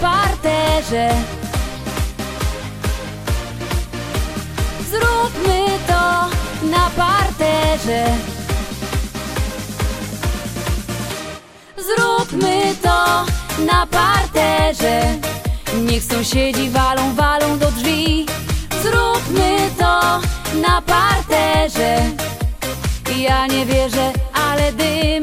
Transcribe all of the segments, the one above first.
parterze. Zróbmy to na parterze. Zróbmy to na parterze. Niech sąsiedzi walą, walą do drzwi. Zróbmy to na parterze. Ja nie wierzę, ale dym.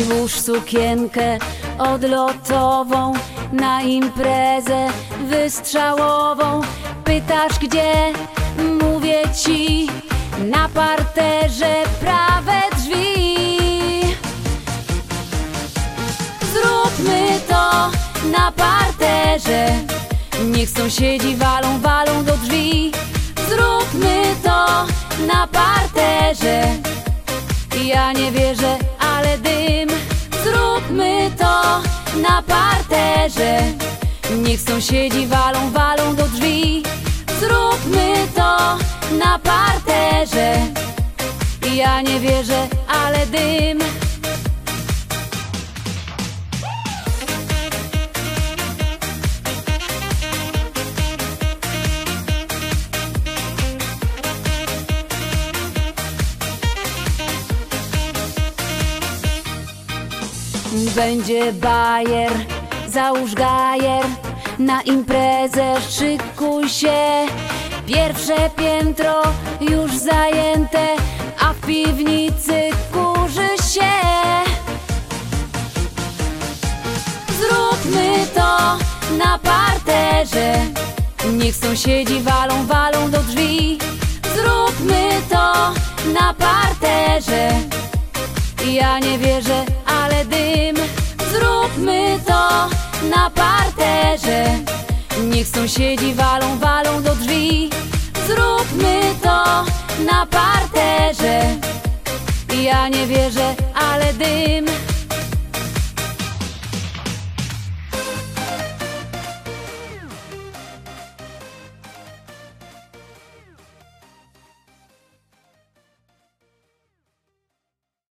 Włóż sukienkę odlotową na imprezę wystrzałową. Pytasz gdzie? Mówię ci na parterze prawe drzwi. Zróbmy to na parterze. Niech sąsiedzi walą, walą do drzwi. Zróbmy to na parterze. Ja nie wierzę, na parterze. Niech sąsiedzi walą, walą do drzwi. Zróbmy to na parterze. Ja nie wierzę, ale dym. Będzie bajer, załóż gajer. Na imprezę szykuj się. Pierwsze piętro już zajęte A w piwnicy kurzy się. Zróbmy to na parterze. Niech sąsiedzi walą, walą do drzwi. Zróbmy to na parterze ja nie wierzę, ale dym. Zróbmy to na parterze. Niech sąsiedzi walą, walą do drzwi. Zróbmy to na parterze. Ja nie wierzę, ale dym.